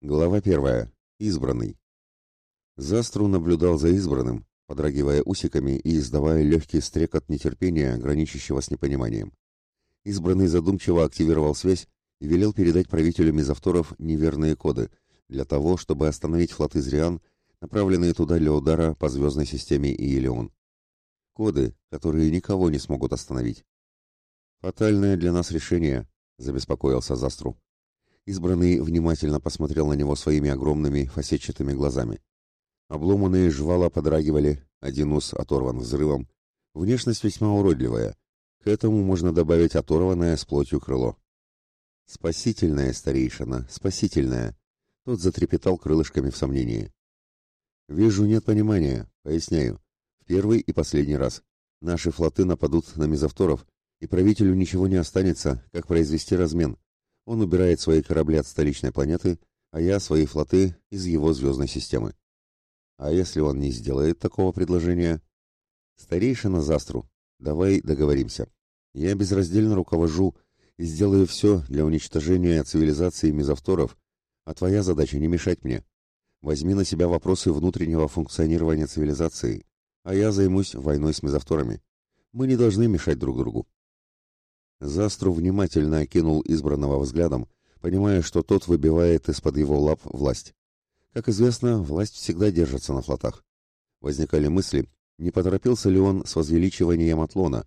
Глава первая. Избранный. Застру наблюдал за избранным, подрагивая усиками и издавая легкий стрекот нетерпения, граничащего с непониманием. Избранный задумчиво активировал связь и велел передать правителю мезовторов неверные коды для того, чтобы остановить флоты Зриан, направленные туда для удара по звездной системе Иелион. Коды, которые никого не смогут остановить. «Фатальное для нас решение», — забеспокоился Застру. Избранный внимательно посмотрел на него своими огромными фасетчатыми глазами. Обломанные жвала подрагивали, один ус оторван взрывом. Внешность весьма уродливая. К этому можно добавить оторванное с плотью крыло. «Спасительная, старейшина, спасительная!» Тот затрепетал крылышками в сомнении. «Вижу, нет понимания. Поясняю. В первый и последний раз. Наши флоты нападут на мезовторов, и правителю ничего не останется, как произвести размен. Он убирает свои корабли от столичной планеты, а я свои флоты из его звездной системы. А если он не сделает такого предложения? Старейшина Застру, давай договоримся. Я безраздельно руковожу и сделаю все для уничтожения цивилизации мезовторов, а твоя задача не мешать мне. Возьми на себя вопросы внутреннего функционирования цивилизации, а я займусь войной с мезовторами. Мы не должны мешать друг другу. Застру внимательно окинул избранного взглядом, понимая, что тот выбивает из-под его лап власть. Как известно, власть всегда держится на флотах. Возникали мысли, не поторопился ли он с возвеличиванием Атлона.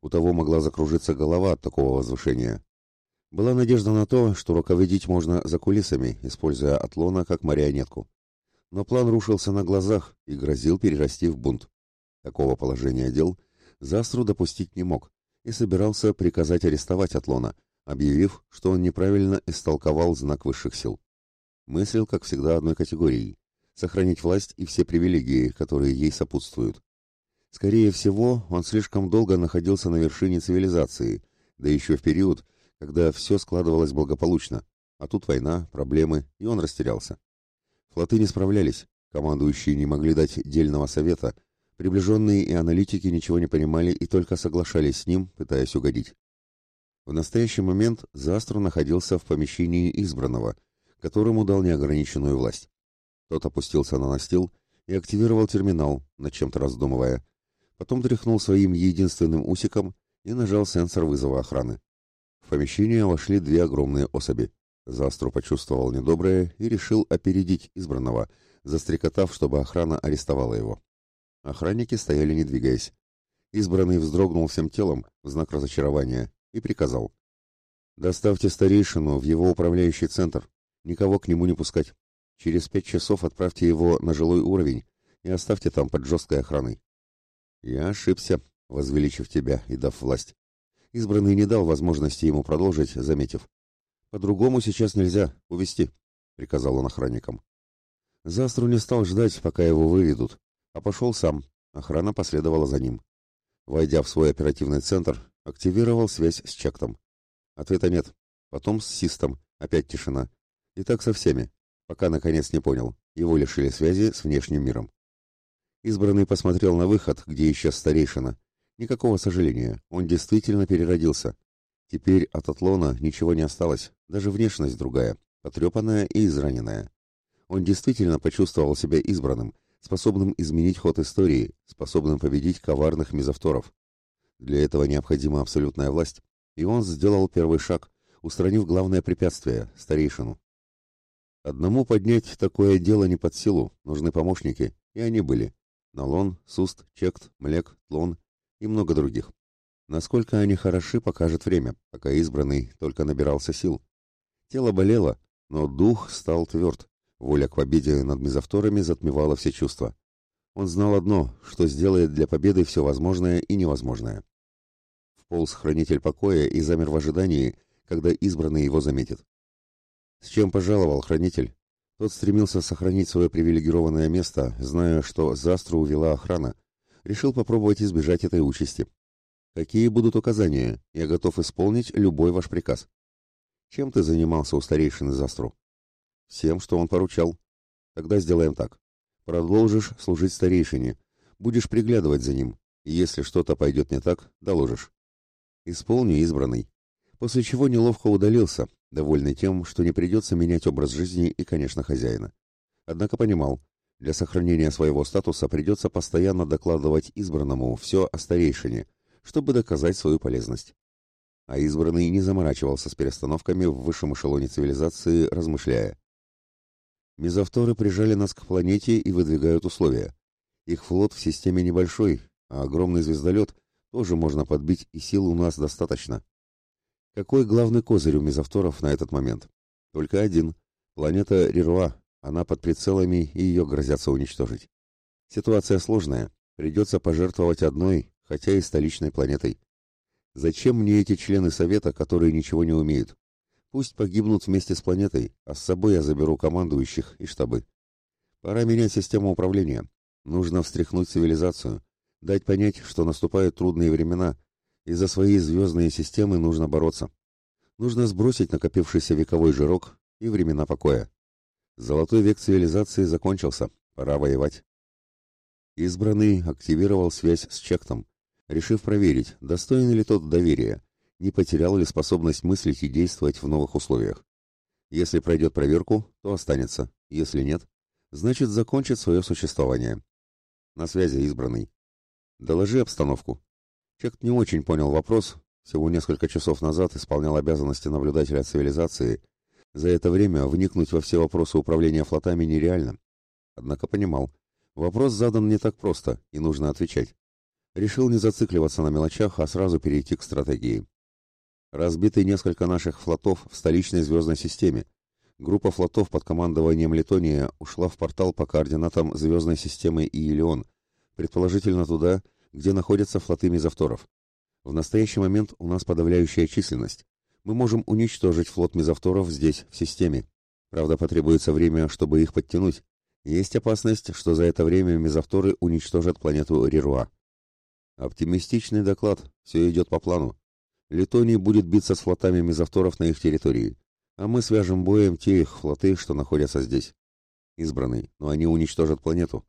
У того могла закружиться голова от такого возвышения. Была надежда на то, что руководить можно за кулисами, используя Атлона как марионетку. Но план рушился на глазах и грозил перерасти в бунт. Такого положения дел Застру допустить не мог и собирался приказать арестовать Атлона, объявив, что он неправильно истолковал знак высших сил. Мыслил, как всегда, одной категорией – сохранить власть и все привилегии, которые ей сопутствуют. Скорее всего, он слишком долго находился на вершине цивилизации, да еще в период, когда все складывалось благополучно, а тут война, проблемы, и он растерялся. Флоты не справлялись, командующие не могли дать дельного совета – Приближенные и аналитики ничего не понимали и только соглашались с ним, пытаясь угодить. В настоящий момент Застру находился в помещении избранного, которому дал неограниченную власть. Тот опустился на настил и активировал терминал, над чем-то раздумывая. Потом тряхнул своим единственным усиком и нажал сенсор вызова охраны. В помещение вошли две огромные особи. Застру почувствовал недоброе и решил опередить избранного, застрекотав, чтобы охрана арестовала его. Охранники стояли не двигаясь. Избранный вздрогнул всем телом в знак разочарования и приказал. «Доставьте старейшину в его управляющий центр. Никого к нему не пускать. Через пять часов отправьте его на жилой уровень и оставьте там под жесткой охраной». «Я ошибся, возвеличив тебя и дав власть». Избранный не дал возможности ему продолжить, заметив. «По-другому сейчас нельзя. Увести», — приказал он охранникам. Застру не стал ждать, пока его выведут, а пошел сам. Охрана последовала за ним. Войдя в свой оперативный центр, активировал связь с Чектом. Ответа нет. Потом с Систом. Опять тишина. И так со всеми. Пока наконец не понял. Его лишили связи с внешним миром. Избранный посмотрел на выход, где исчез старейшина. Никакого сожаления. Он действительно переродился. Теперь от Атлона ничего не осталось. Даже внешность другая. Потрепанная и израненная. Он действительно почувствовал себя избранным способным изменить ход истории, способным победить коварных мезовторов. Для этого необходима абсолютная власть, и он сделал первый шаг, устранив главное препятствие – старейшину. Одному поднять такое дело не под силу, нужны помощники, и они были. Налон, Суст, Чект, Млек, Тлон и много других. Насколько они хороши, покажет время, пока избранный только набирался сил. Тело болело, но дух стал тверд, Воля к победе над мезовторами затмевала все чувства. Он знал одно, что сделает для победы все возможное и невозможное. Вполз хранитель покоя и замер в ожидании, когда избранный его заметит. С чем пожаловал хранитель? Тот стремился сохранить свое привилегированное место, зная, что Застру увела охрана. Решил попробовать избежать этой участи. Какие будут указания? Я готов исполнить любой ваш приказ. Чем ты занимался у старейшины Застру? Всем, что он поручал. Тогда сделаем так. Продолжишь служить старейшине, будешь приглядывать за ним, и если что-то пойдет не так, доложишь. Исполни избранный. После чего неловко удалился, довольный тем, что не придется менять образ жизни и, конечно, хозяина. Однако понимал, для сохранения своего статуса придется постоянно докладывать избранному все о старейшине, чтобы доказать свою полезность. А избранный не заморачивался с перестановками в высшем эшелоне цивилизации, размышляя. Мезовторы прижали нас к планете и выдвигают условия. Их флот в системе небольшой, а огромный звездолет тоже можно подбить, и сил у нас достаточно. Какой главный козырь у мезовторов на этот момент? Только один. Планета Рируа. Она под прицелами, и ее грозятся уничтожить. Ситуация сложная. Придется пожертвовать одной, хотя и столичной планетой. Зачем мне эти члены Совета, которые ничего не умеют? Пусть погибнут вместе с планетой, а с собой я заберу командующих и штабы. Пора менять систему управления. Нужно встряхнуть цивилизацию, дать понять, что наступают трудные времена, и за свои звездные системы нужно бороться. Нужно сбросить накопившийся вековой жирок и времена покоя. Золотой век цивилизации закончился, пора воевать. Избранный активировал связь с Чектом, решив проверить, достоин ли тот доверия, не потерял ли способность мыслить и действовать в новых условиях. Если пройдет проверку, то останется, если нет, значит закончит свое существование. На связи избранный. Доложи обстановку. Чект не очень понял вопрос, всего несколько часов назад исполнял обязанности наблюдателя цивилизации. За это время вникнуть во все вопросы управления флотами нереально. Однако понимал, вопрос задан не так просто, и нужно отвечать. Решил не зацикливаться на мелочах, а сразу перейти к стратегии. Разбиты несколько наших флотов в столичной звездной системе. Группа флотов под командованием Литония ушла в портал по координатам звездной системы Иелион, предположительно туда, где находятся флоты мезовторов. В настоящий момент у нас подавляющая численность. Мы можем уничтожить флот мезовторов здесь, в системе. Правда, потребуется время, чтобы их подтянуть. Есть опасность, что за это время мезовторы уничтожат планету Рируа. Оптимистичный доклад. Все идет по плану. Литоний будет биться с флотами мезовторов на их территории, а мы свяжем боем те их флоты, что находятся здесь. Избранный, но они уничтожат планету.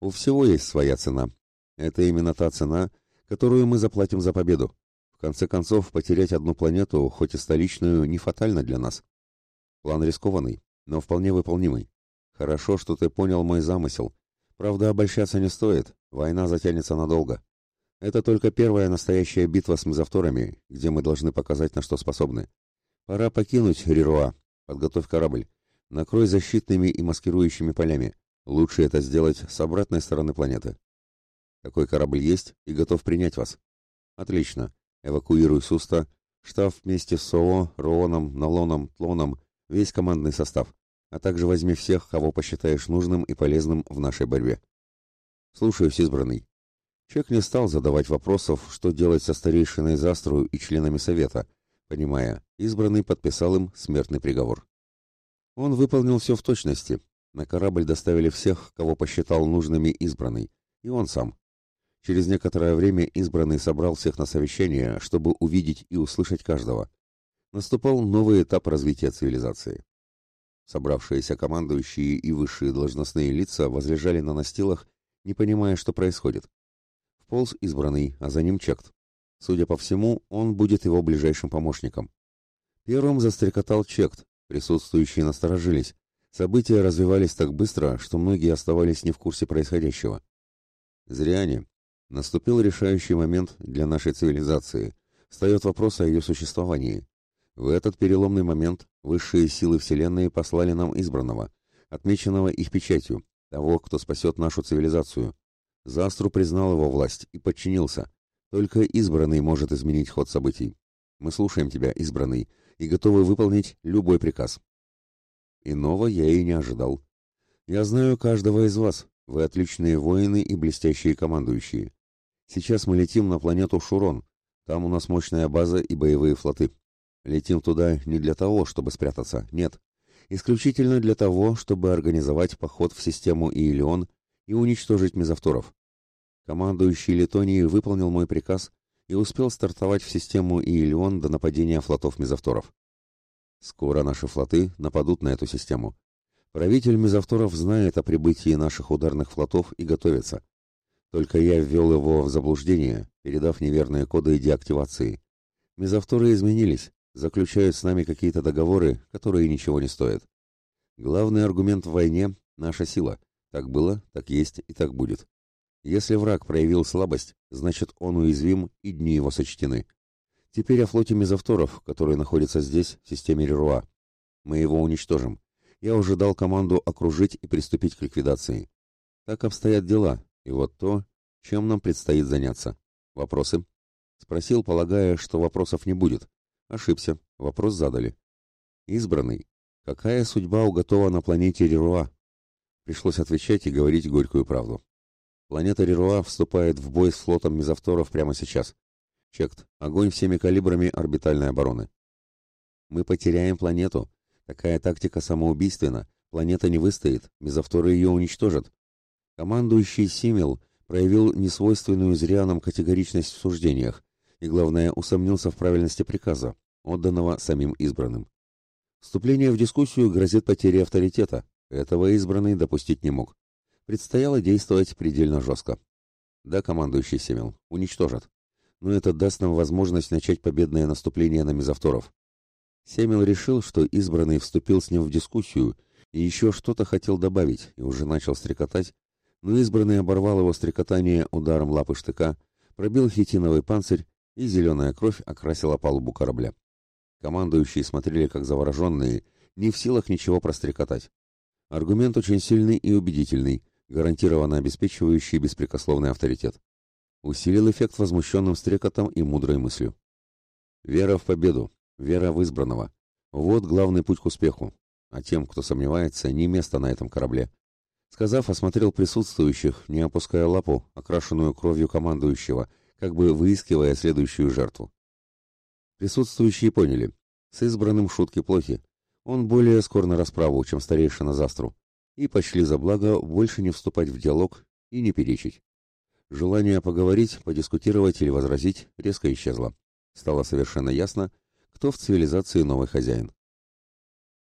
У всего есть своя цена. Это именно та цена, которую мы заплатим за победу. В конце концов, потерять одну планету, хоть и столичную, не фатально для нас. План рискованный, но вполне выполнимый. Хорошо, что ты понял мой замысел. Правда, обольщаться не стоит, война затянется надолго. Это только первая настоящая битва с мезовторами, где мы должны показать, на что способны. Пора покинуть Рируа. Подготовь корабль. Накрой защитными и маскирующими полями. Лучше это сделать с обратной стороны планеты. Такой корабль есть и готов принять вас. Отлично. Эвакуируй Суста, штаб вместе с СОО, Рооном, Налоном, Тлоном, весь командный состав, а также возьми всех, кого посчитаешь нужным и полезным в нашей борьбе. Слушаюсь, избранный. Чек не стал задавать вопросов, что делать со старейшиной Застру и членами Совета, понимая, избранный подписал им смертный приговор. Он выполнил все в точности. На корабль доставили всех, кого посчитал нужными избранный, и он сам. Через некоторое время избранный собрал всех на совещание, чтобы увидеть и услышать каждого. Наступал новый этап развития цивилизации. Собравшиеся командующие и высшие должностные лица возлежали на настилах, не понимая, что происходит вполз избранный, а за ним Чект. Судя по всему, он будет его ближайшим помощником. Первым застрекотал Чект, присутствующие насторожились. События развивались так быстро, что многие оставались не в курсе происходящего. Зря они. Наступил решающий момент для нашей цивилизации. Встает вопрос о ее существовании. В этот переломный момент высшие силы Вселенной послали нам избранного, отмеченного их печатью, того, кто спасет нашу цивилизацию. Застру признал его власть и подчинился. Только избранный может изменить ход событий. Мы слушаем тебя, избранный, и готовы выполнить любой приказ. Иного я и не ожидал. Я знаю каждого из вас. Вы отличные воины и блестящие командующие. Сейчас мы летим на планету Шурон. Там у нас мощная база и боевые флоты. Летим туда не для того, чтобы спрятаться, нет. Исключительно для того, чтобы организовать поход в систему Иелион и уничтожить мезовторов. Командующий Летонией выполнил мой приказ и успел стартовать в систему Иелион до нападения флотов мезовторов. Скоро наши флоты нападут на эту систему. Правитель мезовторов знает о прибытии наших ударных флотов и готовится. Только я ввел его в заблуждение, передав неверные коды деактивации. Мезовторы изменились, заключают с нами какие-то договоры, которые ничего не стоят. Главный аргумент в войне – наша сила. Так было, так есть и так будет. Если враг проявил слабость, значит он уязвим и дни его сочтены. Теперь о флоте мезовторов, который находится здесь, в системе Реруа. Мы его уничтожим. Я уже дал команду окружить и приступить к ликвидации. Так обстоят дела, и вот то, чем нам предстоит заняться. Вопросы? Спросил, полагая, что вопросов не будет. Ошибся, вопрос задали. Избранный. Какая судьба уготова на планете Реруа? Пришлось отвечать и говорить горькую правду. Планета Реруа вступает в бой с флотом мезовторов прямо сейчас. Чект. Огонь всеми калибрами орбитальной обороны. Мы потеряем планету. Такая тактика самоубийственна. Планета не выстоит, мезовторы ее уничтожат. Командующий Симел проявил несвойственную зрянам категоричность в суждениях и, главное, усомнился в правильности приказа, отданного самим избранным. Вступление в дискуссию грозит потерей авторитета. Этого избранный допустить не мог. Предстояло действовать предельно жестко. Да, командующий Семел, уничтожат. Но это даст нам возможность начать победное наступление на мезовторов. Семел решил, что избранный вступил с ним в дискуссию и еще что-то хотел добавить, и уже начал стрекотать, но избранный оборвал его стрекотание ударом лапы штыка, пробил хитиновый панцирь, и зеленая кровь окрасила палубу корабля. Командующие смотрели как завороженные, не в силах ничего прострекотать. Аргумент очень сильный и убедительный, гарантированно обеспечивающий беспрекословный авторитет. Усилил эффект возмущенным стрекотом и мудрой мыслью. Вера в победу, вера в избранного. Вот главный путь к успеху. А тем, кто сомневается, не место на этом корабле. Сказав, осмотрел присутствующих, не опуская лапу, окрашенную кровью командующего, как бы выискивая следующую жертву. Присутствующие поняли, с избранным шутки плохи. Он более скор на расправу, чем старейшина Застру, и пошли за благо больше не вступать в диалог и не перечить. Желание поговорить, подискутировать или возразить резко исчезло. Стало совершенно ясно, кто в цивилизации новый хозяин.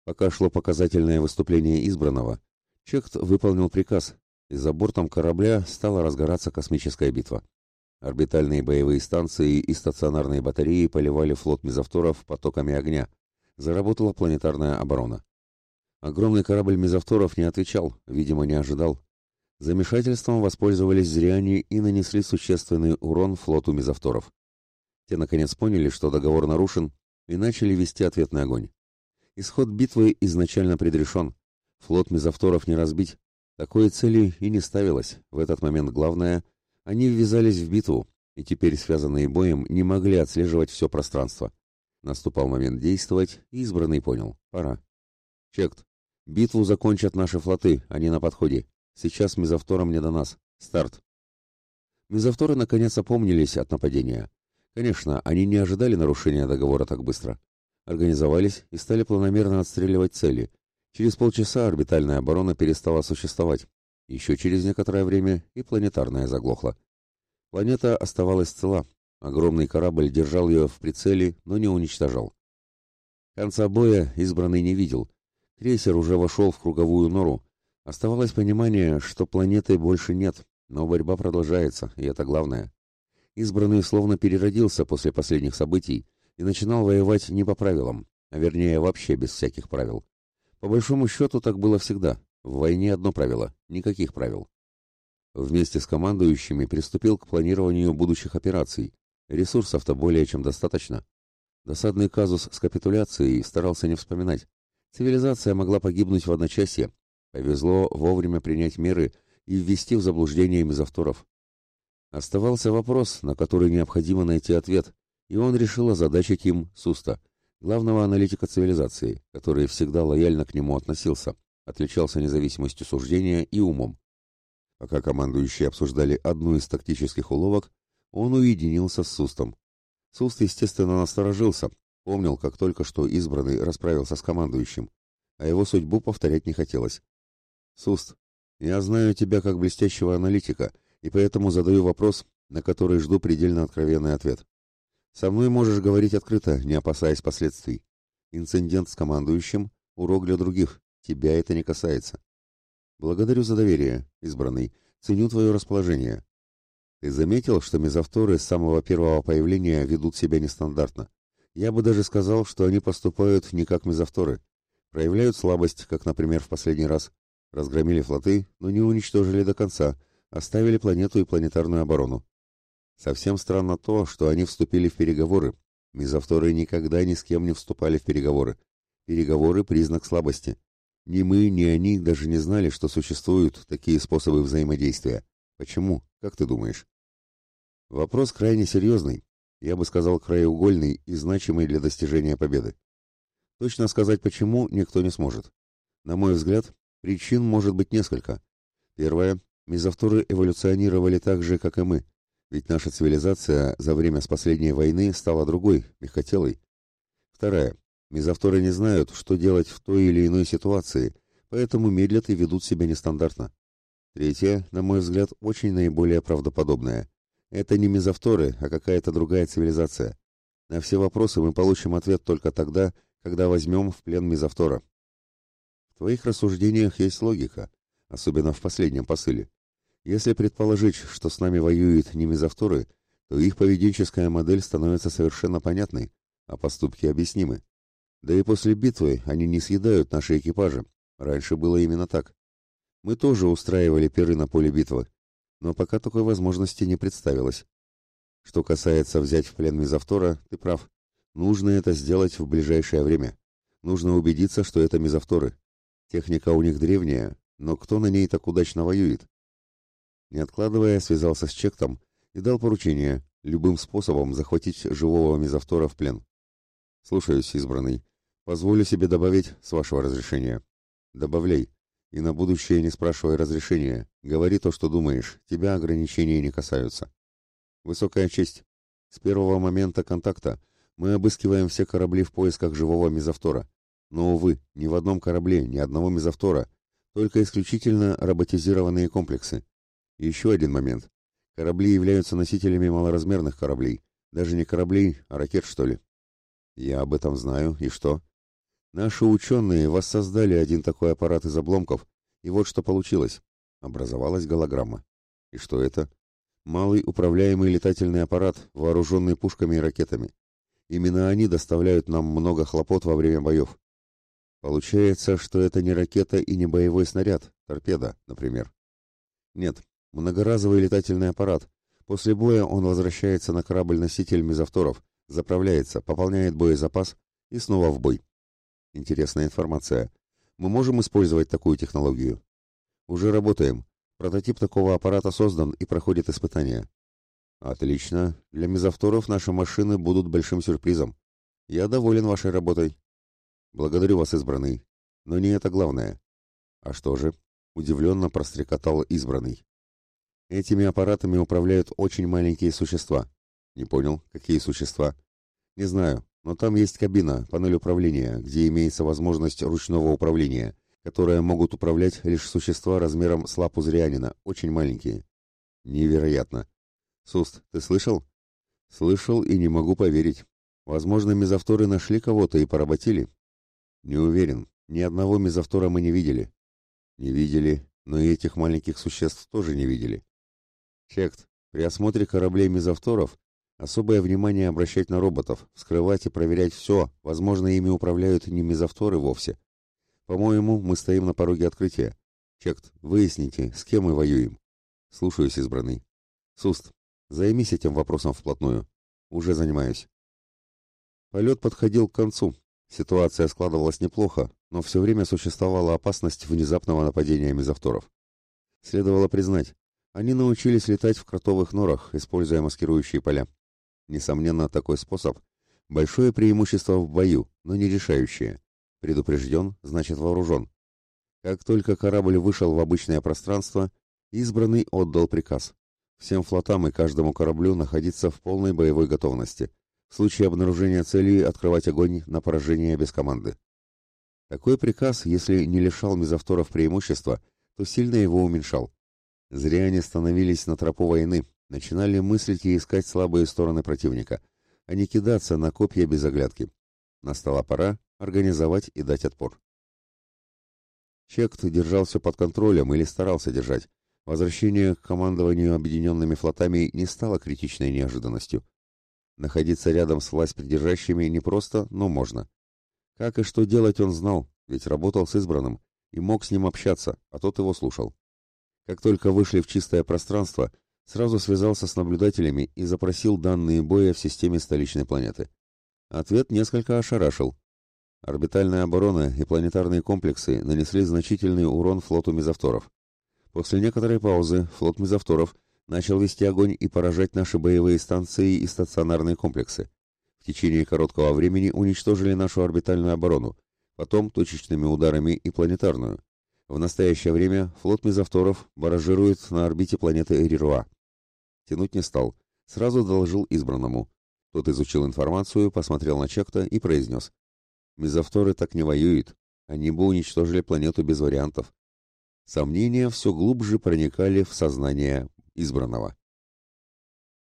Пока шло показательное выступление избранного, Чехт выполнил приказ, и за бортом корабля стала разгораться космическая битва. Орбитальные боевые станции и стационарные батареи поливали флот мезовторов потоками огня. Заработала планетарная оборона. Огромный корабль мезовторов не отвечал, видимо, не ожидал. Замешательством воспользовались зряне и нанесли существенный урон флоту мезовторов. Те наконец поняли, что договор нарушен, и начали вести ответный огонь. Исход битвы изначально предрешен. Флот мезовторов не разбить. Такой цели и не ставилось. В этот момент главное — они ввязались в битву, и теперь, связанные боем, не могли отслеживать все пространство. Наступал момент действовать, и избранный понял. Пора. Чект. Битву закончат наши флоты, они на подходе. Сейчас мезовторам не до нас. Старт. Мезовторы наконец опомнились от нападения. Конечно, они не ожидали нарушения договора так быстро. Организовались и стали планомерно отстреливать цели. Через полчаса орбитальная оборона перестала существовать. Еще через некоторое время и планетарная заглохла. Планета оставалась цела. Огромный корабль держал ее в прицеле, но не уничтожал. Конца боя избранный не видел. Крейсер уже вошел в круговую нору. Оставалось понимание, что планеты больше нет, но борьба продолжается, и это главное. Избранный словно переродился после последних событий и начинал воевать не по правилам, а вернее вообще без всяких правил. По большому счету так было всегда. В войне одно правило – никаких правил. Вместе с командующими приступил к планированию будущих операций. Ресурсов-то более чем достаточно. Досадный казус с капитуляцией старался не вспоминать. Цивилизация могла погибнуть в одночасье. Повезло вовремя принять меры и ввести в заблуждение мезовторов. Оставался вопрос, на который необходимо найти ответ, и он решил озадачить им Суста, главного аналитика цивилизации, который всегда лояльно к нему относился отличался независимостью суждения и умом. Пока командующие обсуждали одну из тактических уловок, он уединился с Сустом. Суст, естественно, насторожился, помнил, как только что избранный расправился с командующим, а его судьбу повторять не хотелось. «Суст, я знаю тебя как блестящего аналитика, и поэтому задаю вопрос, на который жду предельно откровенный ответ. Со мной можешь говорить открыто, не опасаясь последствий. Инцидент с командующим — урок для других, Тебя это не касается. Благодарю за доверие, избранный. Ценю твое расположение. Ты заметил, что мезовторы с самого первого появления ведут себя нестандартно? Я бы даже сказал, что они поступают не как мезовторы. Проявляют слабость, как, например, в последний раз. Разгромили флоты, но не уничтожили до конца, оставили планету и планетарную оборону. Совсем странно то, что они вступили в переговоры. Мезовторы никогда ни с кем не вступали в переговоры. Переговоры – признак слабости. Ни мы, ни они даже не знали, что существуют такие способы взаимодействия. Почему? Как ты думаешь? Вопрос крайне серьезный, я бы сказал краеугольный и значимый для достижения победы. Точно сказать почему никто не сможет. На мой взгляд, причин может быть несколько. Первое. Мезовторы эволюционировали так же, как и мы. Ведь наша цивилизация за время с последней войны стала другой, мягкотелой. Вторая. Мезовторы не знают, что делать в той или иной ситуации, поэтому медлят и ведут себя нестандартно. Третье, на мой взгляд, очень наиболее правдоподобное. Это не мезовторы, а какая-то другая цивилизация. На все вопросы мы получим ответ только тогда, когда возьмем в плен мезовтора. В твоих рассуждениях есть логика, особенно в последнем посыле. Если предположить, что с нами воюют не мезовторы, то их поведенческая модель становится совершенно понятной, а поступки объяснимы. Да и после битвы они не съедают наши экипажи. Раньше было именно так. Мы тоже устраивали пиры на поле битвы, но пока такой возможности не представилось. Что касается взять в плен мезовтора, ты прав. Нужно это сделать в ближайшее время. Нужно убедиться, что это мезовторы. Техника у них древняя, но кто на ней так удачно воюет? Не откладывая, связался с Чектом и дал поручение любым способом захватить живого мезовтора в плен. Слушаюсь, избранный. Позволю себе добавить, с вашего разрешения. Добавляй. И на будущее не спрашивай разрешения. Говори то, что думаешь. Тебя ограничения не касаются. Высокая честь. С первого момента контакта мы обыскиваем все корабли в поисках живого мезовтора. Но, увы, ни в одном корабле, ни одного мезовтора. Только исключительно роботизированные комплексы. Еще один момент. Корабли являются носителями малоразмерных кораблей. Даже не кораблей, а ракет, что ли. Я об этом знаю, и что? Наши ученые воссоздали один такой аппарат из обломков, и вот что получилось. Образовалась голограмма. И что это? Малый управляемый летательный аппарат, вооруженный пушками и ракетами. Именно они доставляют нам много хлопот во время боев. Получается, что это не ракета и не боевой снаряд, торпеда, например. Нет, многоразовый летательный аппарат. После боя он возвращается на корабль-носитель мезовторов, заправляется, пополняет боезапас и снова в бой. Интересная информация. Мы можем использовать такую технологию? Уже работаем. Прототип такого аппарата создан и проходит испытания. Отлично. Для мезовторов наши машины будут большим сюрпризом. Я доволен вашей работой. Благодарю вас, избранный. Но не это главное. А что же? Удивленно прострекотал избранный. Этими аппаратами управляют очень маленькие существа. Не понял, какие существа? Не знаю, но там есть кабина, панель управления, где имеется возможность ручного управления, которая могут управлять лишь существа размером с лапу зрянина, очень маленькие. Невероятно. Суст, ты слышал? Слышал и не могу поверить. Возможно, мезовторы нашли кого-то и поработили. Не уверен. Ни одного мезовтора мы не видели. Не видели, но и этих маленьких существ тоже не видели. Чект. При осмотре кораблей мезовторов Особое внимание обращать на роботов, вскрывать и проверять все, возможно, ими управляют не мезовторы вовсе. По-моему, мы стоим на пороге открытия. Чект, выясните, с кем мы воюем. Слушаюсь, избранный. Суст, займись этим вопросом вплотную. Уже занимаюсь. Полет подходил к концу. Ситуация складывалась неплохо, но все время существовала опасность внезапного нападения мезовторов. Следовало признать, они научились летать в кротовых норах, используя маскирующие поля. Несомненно, такой способ – большое преимущество в бою, но не решающее. Предупрежден, значит вооружен. Как только корабль вышел в обычное пространство, избранный отдал приказ. Всем флотам и каждому кораблю находиться в полной боевой готовности. В случае обнаружения цели открывать огонь на поражение без команды. Такой приказ, если не лишал мезовторов преимущества, то сильно его уменьшал. Зря они становились на тропу войны, начинали мыслить и искать слабые стороны противника, а не кидаться на копья без оглядки. Настала пора организовать и дать отпор. Чект держал все под контролем или старался держать. Возвращение к командованию объединенными флотами не стало критичной неожиданностью. Находиться рядом с власть придержащими не просто, но можно. Как и что делать он знал, ведь работал с избранным и мог с ним общаться, а тот его слушал. Как только вышли в чистое пространство, сразу связался с наблюдателями и запросил данные боя в системе столичной планеты. Ответ несколько ошарашил. Орбитальная оборона и планетарные комплексы нанесли значительный урон флоту мезовторов. После некоторой паузы флот мезовторов начал вести огонь и поражать наши боевые станции и стационарные комплексы. В течение короткого времени уничтожили нашу орбитальную оборону, потом точечными ударами и планетарную. В настоящее время флот мезовторов баражирует на орбите планеты Эрируа. Тянуть не стал, сразу доложил избранному. Тот изучил информацию, посмотрел на Чекта и произнес. Мезовторы так не воюют, они бы уничтожили планету без вариантов. Сомнения все глубже проникали в сознание избранного.